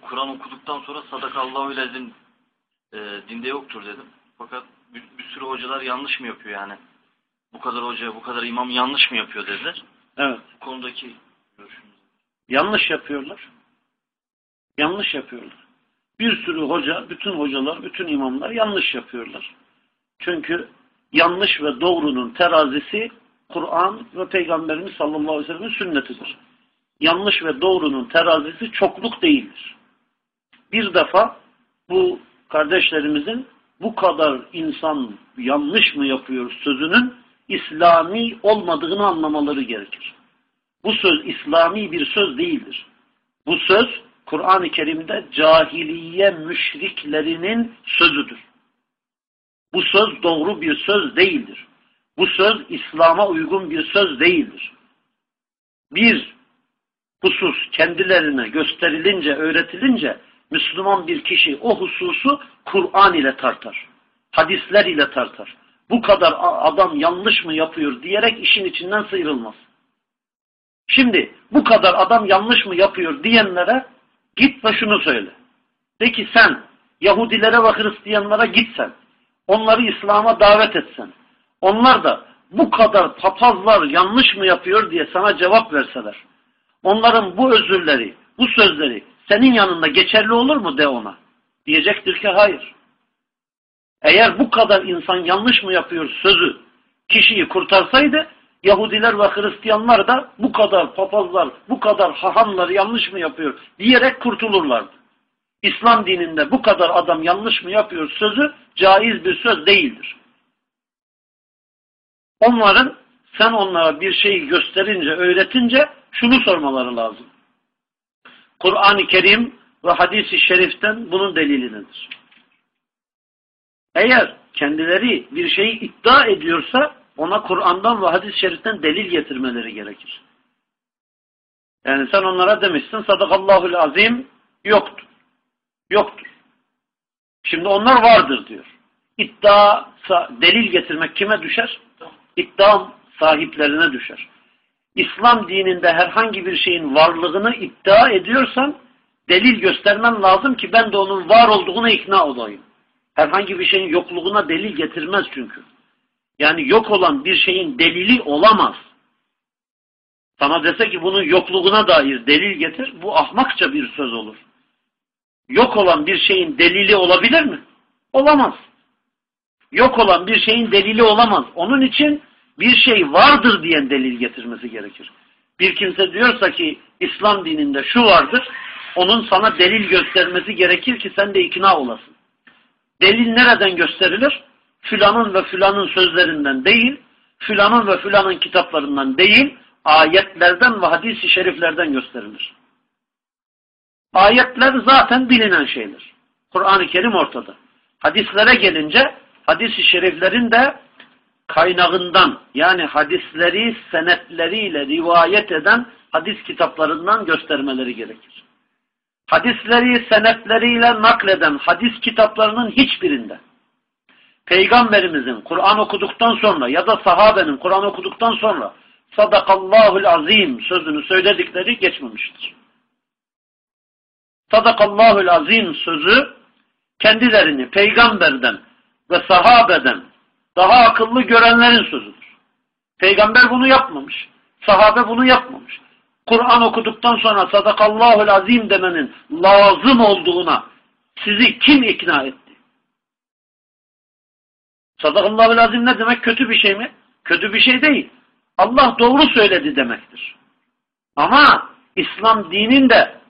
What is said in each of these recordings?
Kur'an okuduktan sonra sadakallahu lezim e, dinde yoktur dedim. Fakat bir, bir sürü hocalar yanlış mı yapıyor yani? Bu kadar hoca, bu kadar imam yanlış mı yapıyor dediler. Evet. Bu konudaki görüşünüz. Yanlış yapıyorlar. Yanlış yapıyorlar. Bir sürü hoca, bütün hocalar, bütün imamlar yanlış yapıyorlar. Çünkü yanlış ve doğrunun terazisi Kur'an ve Peygamberimiz sallallahu aleyhi ve sellem'in sünnetidir. Yanlış ve doğrunun terazisi çokluk değildir. Bir defa bu kardeşlerimizin bu kadar insan yanlış mı yapıyor sözünün İslami olmadığını anlamaları gerekir. Bu söz İslami bir söz değildir. Bu söz Kur'an-ı Kerim'de cahiliye müşriklerinin sözüdür. Bu söz doğru bir söz değildir. Bu söz İslam'a uygun bir söz değildir. Bir husus kendilerine gösterilince, öğretilince Müslüman bir kişi o hususu Kur'an ile tartar. Hadisler ile tartar. Bu kadar adam yanlış mı yapıyor diyerek işin içinden sıyrılmaz. Şimdi bu kadar adam yanlış mı yapıyor diyenlere git ve şunu söyle. De sen Yahudilere ve Hristiyanlara gitsen, onları İslam'a davet etsen, onlar da bu kadar papazlar yanlış mı yapıyor diye sana cevap verseler, onların bu özürleri, bu sözleri senin yanında geçerli olur mu de ona. Diyecektir ki hayır. Eğer bu kadar insan yanlış mı yapıyor sözü kişiyi kurtarsaydı Yahudiler ve Hristiyanlar da bu kadar papazlar, bu kadar hahamlar yanlış mı yapıyor diyerek kurtulurlardı. İslam dininde bu kadar adam yanlış mı yapıyor sözü caiz bir söz değildir. Onların sen onlara bir şeyi gösterince, öğretince şunu sormaları lazım. Kur'an-ı Kerim ve hadis-i şeriften bunun delili nedir? Eğer kendileri bir şeyi iddia ediyorsa ona Kur'an'dan ve hadis-i şeriften delil getirmeleri gerekir. Yani sen onlara demişsin sadakallahul azim yoktur. Yoktur. Şimdi onlar vardır diyor. İddia, delil getirmek kime düşer? İddia sahiplerine düşer. İslam dininde herhangi bir şeyin varlığını iddia ediyorsan delil göstermen lazım ki ben de onun var olduğuna ikna olayım. Herhangi bir şeyin yokluğuna delil getirmez çünkü. Yani yok olan bir şeyin delili olamaz. Sana dese ki bunun yokluğuna dair delil getir, bu ahmakça bir söz olur. Yok olan bir şeyin delili olabilir mi? Olamaz. Yok olan bir şeyin delili olamaz. Onun için bir şey vardır diyen delil getirmesi gerekir. Bir kimse diyorsa ki İslam dininde şu vardır, onun sana delil göstermesi gerekir ki sen de ikna olasın. Delil nereden gösterilir? Filanın ve filanın sözlerinden değil, filanın ve filanın kitaplarından değil, ayetlerden ve hadis-i şeriflerden gösterilir. Ayetler zaten bilinen şeyler. Kur'an-ı Kerim ortada. Hadislere gelince hadis-i şeriflerin de kaynağından yani hadisleri senetleriyle rivayet eden hadis kitaplarından göstermeleri gerekir. Hadisleri senetleriyle nakleden hadis kitaplarının hiçbirinde Peygamberimizin Kur'an okuduktan sonra ya da sahabenin Kur'an okuduktan sonra sadakallahul azim sözünü söyledikleri geçmemiştir. Sadakallahul azim sözü kendilerini peygamberden ve sahabeden daha akıllı görenlerin sözüdür. Peygamber bunu yapmamış. Sahabe bunu yapmamış. Kur'an okuduktan sonra sadakallahul azim demenin lazım olduğuna sizi kim ikna etti? Sadakallahul azim ne demek? Kötü bir şey mi? Kötü bir şey değil. Allah doğru söyledi demektir. Ama İslam dininde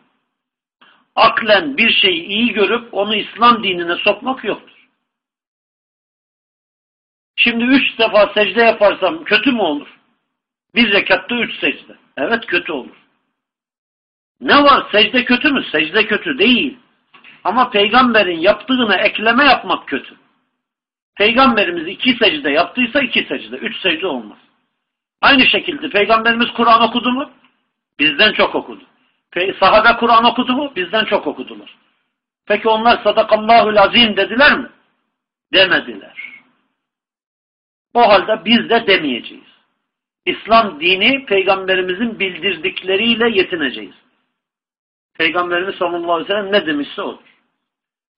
aklen bir şeyi iyi görüp onu İslam dinine sokmak yoktur. Şimdi üç defa secde yaparsam kötü mü olur? Bir rekatta üç secde. Evet kötü olur. Ne var? Secde kötü mü? Secde kötü değil. Ama peygamberin yaptığına ekleme yapmak kötü. Peygamberimiz iki secde yaptıysa iki secde. Üç secde olmaz. Aynı şekilde peygamberimiz Kur'an okudu mu? Bizden çok okudu. Sahabe Kur'an okudu mu? Bizden çok okudular. Peki onlar sadakallahul azim dediler mi? Demediler. O halde biz de demeyeceğiz. İslam dini peygamberimizin bildirdikleriyle yetineceğiz. Peygamberimiz sallallahu aleyhi ve sellem ne demişse odur.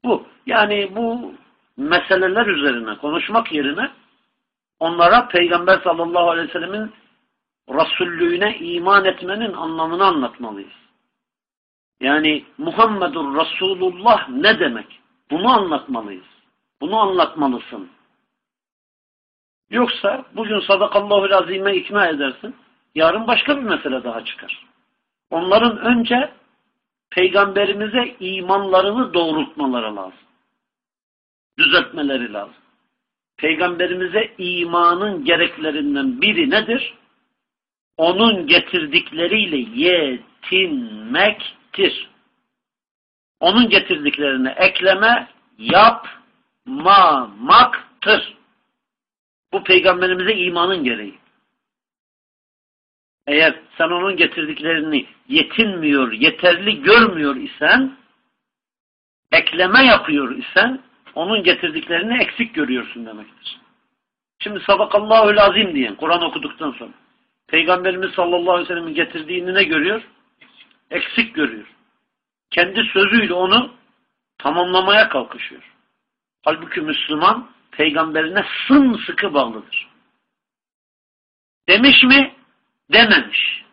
Bu. Yani bu meseleler üzerine konuşmak yerine onlara Peygamber sallallahu aleyhi ve sellemin Resullüğüne iman etmenin anlamını anlatmalıyız. Yani Muhammedur Resulullah ne demek? Bunu anlatmalıyız. Bunu anlatmalısın. Yoksa bugün sadakallahu azime ikna edersin. Yarın başka bir mesele daha çıkar. Onların önce peygamberimize imanlarını doğrultmaları lazım. Düzeltmeleri lazım. Peygamberimize imanın gereklerinden biri nedir? Onun getirdikleriyle yetinmektir. Onun getirdiklerine ekleme yapmamaktır. Bu peygamberimize imanın gereği. Eğer sen onun getirdiklerini yetinmiyor, yeterli görmüyor isen, ekleme yapıyor isen, onun getirdiklerini eksik görüyorsun demektir. Şimdi sadakallahu azim diyen, Kur'an okuduktan sonra, Peygamberimiz sallallahu aleyhi ve sellem'in getirdiğini ne görüyor? Eksik görüyor. Kendi sözüyle onu tamamlamaya kalkışıyor. Halbuki Müslüman, peygamberine sımsıkı bağlıdır. Demiş mi? Dememiş.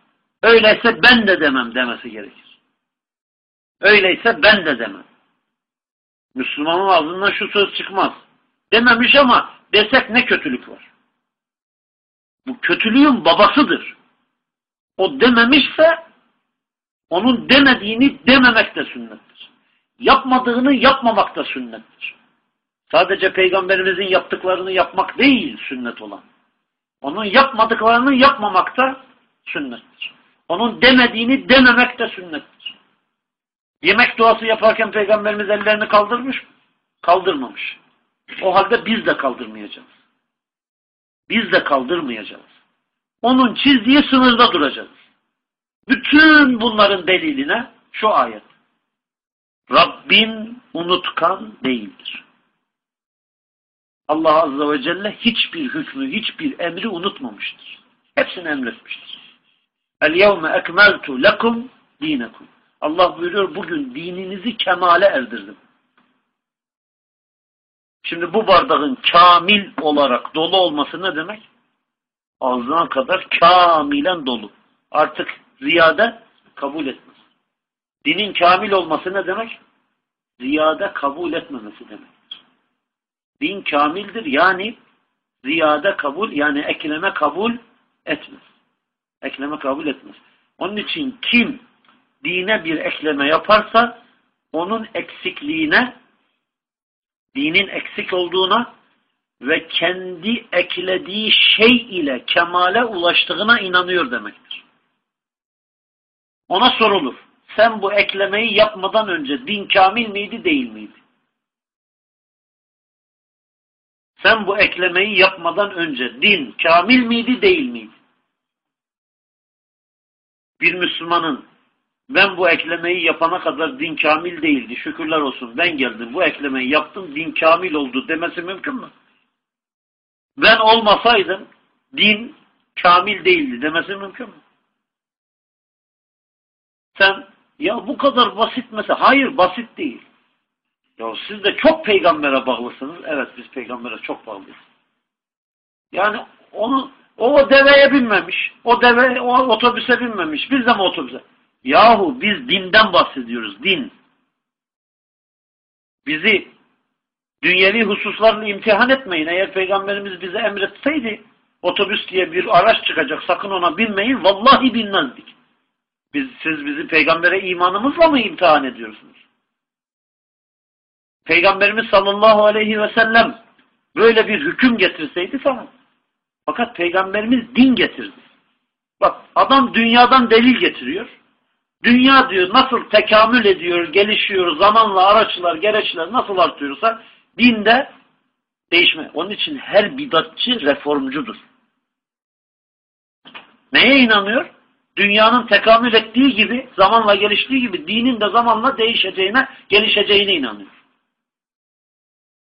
Öyleyse ben de demem demesi gerekir. Öyleyse ben de demem. Müslümanın ağzından şu söz çıkmaz. Dememiş ama desek ne kötülük var. Bu kötülüğün babasıdır. O dememişse onun demediğini dememek de sünnettir. Yapmadığını yapmamak da sünnettir. Sadece peygamberimizin yaptıklarını yapmak değil sünnet olan. Onun yapmadıklarını yapmamak da sünnettir. Onun demediğini dememek de sünnettir. Yemek duası yaparken peygamberimiz ellerini kaldırmış mı? Kaldırmamış. O halde biz de kaldırmayacağız. Biz de kaldırmayacağız. Onun çizdiği sınırda duracağız. Bütün bunların deliline şu ayet. Rabbin unutkan değildir. Allah Azze ve Celle hiçbir hükmü, hiçbir emri unutmamıştır. Hepsini emretmiştir. Yevme ekmeltu lekum dinekum. Allah buyuruyor bugün dininizi kemale erdirdim. Şimdi bu bardağın kamil olarak dolu olması ne demek? Ağzına kadar kamilen dolu. Artık ziyade kabul etmez. Dinin kamil olması ne demek? Ziyade kabul etmemesi demektir. Din kamildir yani ziyade kabul yani ekleme kabul etmez. Ekleme kabul etmez. Onun için kim dine bir ekleme yaparsa onun eksikliğine dinin eksik olduğuna ve kendi eklediği şey ile kemale ulaştığına inanıyor demektir. Ona sorulur. Sen bu eklemeyi yapmadan önce din kamil miydi değil miydi? Sen bu eklemeyi yapmadan önce din kamil miydi değil miydi? Bir Müslümanın ben bu eklemeyi yapana kadar din kamil değildi. Şükürler olsun ben geldim bu eklemeyi yaptım din kamil oldu demesi mümkün mü? Ben olmasaydım din kamil değildi demesi mümkün mü? Sen ya bu kadar basit mesela. Hayır basit değil. Ya siz de çok peygambere bağlısınız. Evet biz peygambere çok bağlıyız. Yani onu o deveye binmemiş. O deve o otobüse binmemiş. Biz de mi otobüse? Yahu biz dinden bahsediyoruz. Din. Bizi dünyevi hususlarla imtihan etmeyin. Eğer peygamberimiz bize emretseydi otobüs diye bir araç çıkacak sakın ona binmeyin. Vallahi binmezdik. Biz, siz bizi peygambere imanımızla mı imtihan ediyorsunuz? Peygamberimiz sallallahu aleyhi ve sellem böyle bir hüküm getirseydi tamam. Fakat peygamberimiz din getirdi. Bak adam dünyadan delil getiriyor. Dünya diyor nasıl tekamül ediyor, gelişiyor, zamanla araçlar, gereçler nasıl artıyorsa dinde değişme. Onun için her bidatçı reformcudur. Neye inanıyor? Dünyanın tekamül ettiği gibi, zamanla geliştiği gibi dinin de zamanla değişeceğine, gelişeceğine inanıyor.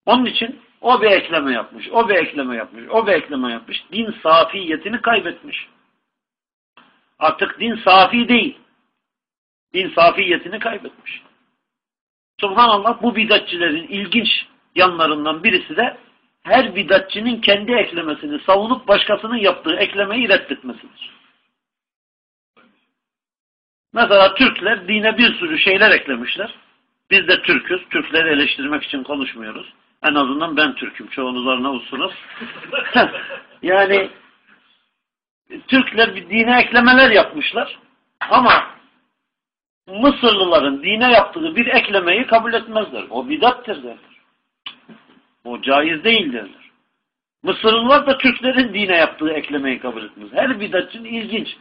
Onun için o bir ekleme yapmış, o bir ekleme yapmış, o bir ekleme yapmış. Din safiyetini kaybetmiş. Artık din safi değil. insafiyetini kaybetmiş. Subhanallah bu bidatçilerin ilginç yanlarından birisi de her bidatçinin kendi eklemesini savunup başkasının yaptığı eklemeyi reddetmesidir. Mesela Türkler dine bir sürü şeyler eklemişler. Biz de Türk'üz. Türkleri eleştirmek için konuşmuyoruz. En azından ben Türk'üm. Çoğunuz Arnavutsunuz. yani Türkler bir dine eklemeler yapmışlar. Ama Mısırlıların dine yaptığı bir eklemeyi kabul etmezler. O bidattır derler. O caiz değil derler. Mısırlılar da Türklerin dine yaptığı eklemeyi kabul etmez. Her bidatçın ilginç.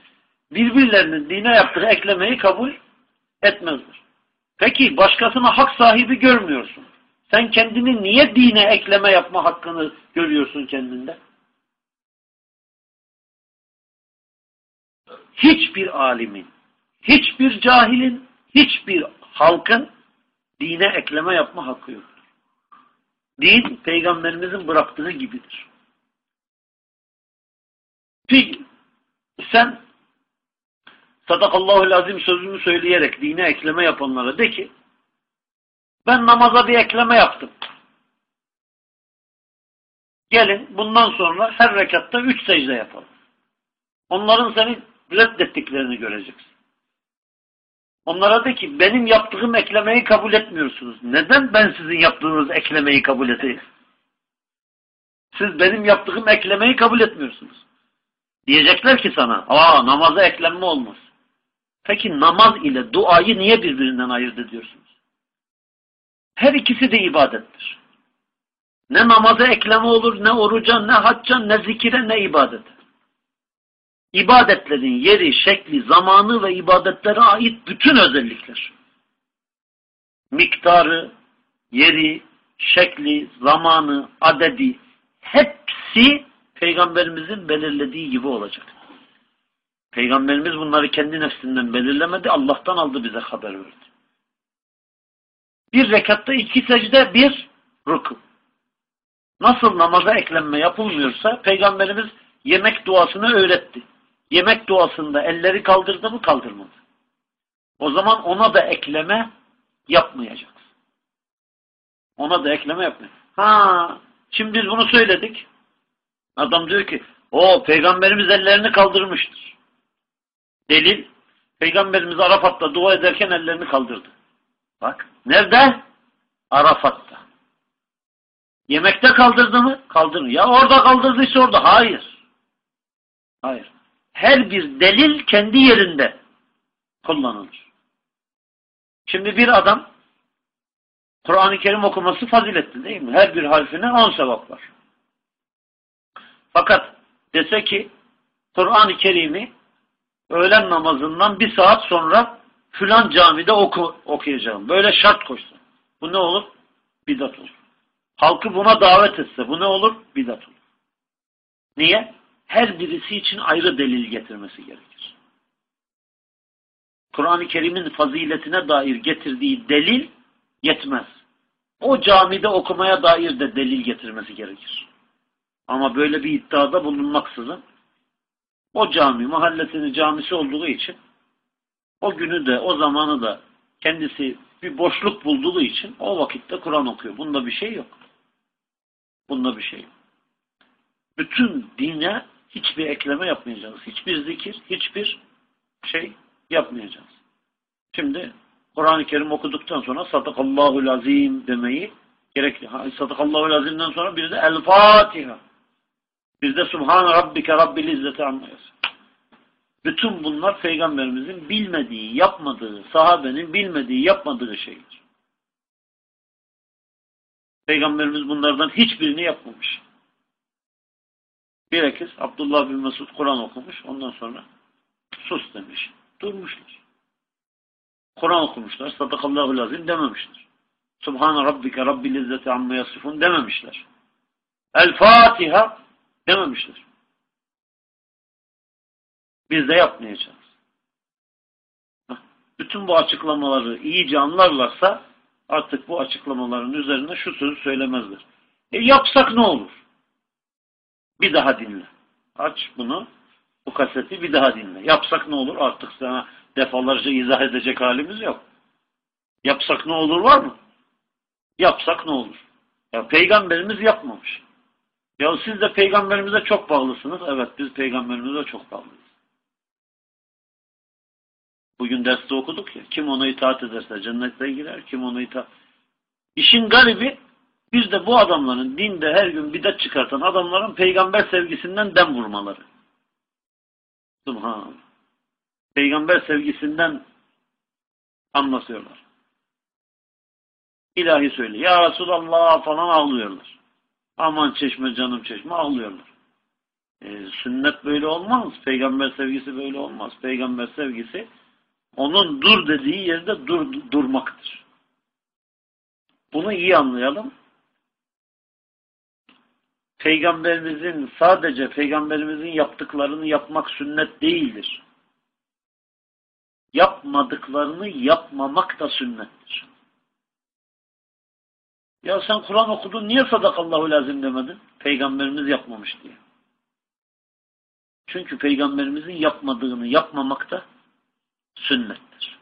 Birbirlerinin dine yaptığı eklemeyi kabul etmezler. Peki başkasına hak sahibi görmüyorsun. Sen kendini niye dine ekleme yapma hakkını görüyorsun kendinde? Hiçbir alimin, hiçbir cahilin, hiçbir halkın dine ekleme yapma hakkı yoktur. Din, peygamberimizin bıraktığı gibidir. Peki, sen sadakallahu lazim sözümü söyleyerek dine ekleme yapanlara de ki ben namaza bir ekleme yaptım. Gelin bundan sonra her rekatta üç secde yapalım. Onların seni reddettiklerini göreceksin. Onlara de ki benim yaptığım eklemeyi kabul etmiyorsunuz. Neden ben sizin yaptığınız eklemeyi kabul edeyim? Siz benim yaptığım eklemeyi kabul etmiyorsunuz. Diyecekler ki sana, aa namaza eklenme olmaz. Peki namaz ile duayı niye birbirinden ayırt ediyorsunuz? Her ikisi de ibadettir. Ne namaza ekleme olur, ne oruca, ne hacca, ne zikire, ne ibadete. İbadetlerin yeri, şekli, zamanı ve ibadetlere ait bütün özellikler. Miktarı, yeri, şekli, zamanı, adedi hepsi Peygamberimizin belirlediği gibi olacak. Peygamberimiz bunları kendi nefsinden belirlemedi, Allah'tan aldı bize haber verdi. Bir rekatta iki secde, bir ruku. Nasıl namaza eklenme yapılmıyorsa Peygamberimiz yemek duasını öğretti. Yemek duasında elleri kaldırdı mı kaldırmadı. O zaman ona da ekleme yapmayacaksın. Ona da ekleme yapmayacak. Ha, şimdi biz bunu söyledik. Adam diyor ki o peygamberimiz ellerini kaldırmıştır. Delil peygamberimiz Arafat'ta dua ederken ellerini kaldırdı. Bak nerede? Arafat'ta. Yemekte kaldırdı mı? Kaldırdı. Ya orada kaldırdıysa orada. Hayır. Hayır. Her bir delil kendi yerinde kullanılır. Şimdi bir adam Kur'an-ı Kerim okuması faziletli değil mi? Her bir harfine on sevap var. Fakat dese ki Kur'an-ı Kerim'i öğlen namazından bir saat sonra filan camide oku, okuyacağım. Böyle şart koşsa. Bu ne olur? Bidat olur. Halkı buna davet etse bu ne olur? Bidat olur. Niye? Her birisi için ayrı delil getirmesi gerekir. Kur'an-ı Kerim'in faziletine dair getirdiği delil yetmez. O camide okumaya dair de delil getirmesi gerekir. Ama böyle bir iddiada bulunmaksızın o cami mahallesinin camisi olduğu için o günü de o zamanı da kendisi bir boşluk bulduğu için o vakitte Kur'an okuyor. Bunda bir şey yok. Bunda bir şey yok. Bütün dine hiçbir ekleme yapmayacağız. Hiçbir zikir, hiçbir şey yapmayacağız. Şimdi Kur'an-ı Kerim okuduktan sonra Sadakallahu lazim demeyi gerekli. Sadakallahu lazimden sonra bir de El Fatiha. Bir de Subhan Rabbike Rabbil İzzeti anlayız. Bütün bunlar Peygamberimizin bilmediği, yapmadığı, sahabenin bilmediği, yapmadığı şeyler. Peygamberimiz bunlardan hiçbirini yapmamış. Bilakis Abdullah bin Mesud Kur'an okumuş, ondan sonra sus demiş. Durmuşlar. Kur'an okumuşlar, sadakallahu lazim dememişler. Subhan Rabbike Rabbil İzzeti amma yasifun dememişler. El Fatiha dememişler. Biz de yapmayacağız. Bütün bu açıklamaları iyice anlarlarsa artık bu açıklamaların üzerine şu sözü söylemezler. E yapsak ne olur? Bir daha dinle. Aç bunu, bu kaseti bir daha dinle. Yapsak ne olur? Artık sana defalarca izah edecek halimiz yok. Yapsak ne olur var mı? Yapsak ne olur? Ya peygamberimiz yapmamış. Ya siz de peygamberimize çok bağlısınız. Evet biz peygamberimize çok bağlıyız. Bugün derste okuduk ya. Kim ona itaat ederse cennete girer. Kim ona itaat... İşin garibi biz de bu adamların dinde her gün bidat çıkartan adamların peygamber sevgisinden dem vurmaları. Subhanallah. Peygamber sevgisinden anlatıyorlar. İlahi söyle. Ya Resulallah falan ağlıyorlar. Aman çeşme canım çeşme ağlıyorlar. Ee, sünnet böyle olmaz. Peygamber sevgisi böyle olmaz. Peygamber sevgisi onun dur dediği yerde dur, durmaktır. Bunu iyi anlayalım. Peygamberimizin sadece peygamberimizin yaptıklarını yapmak sünnet değildir. Yapmadıklarını yapmamak da sünnettir. Ya sen Kur'an okudun niye sadakallahu lazim demedin? Peygamberimiz yapmamış diye. Çünkü peygamberimizin yapmadığını yapmamak da sünnettir.